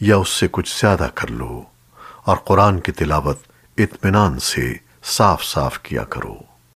یا اس سے کچھ زیادہ کر لو اور قرآن کی تلاوت اطمینان سے صاف صاف کیا کرو۔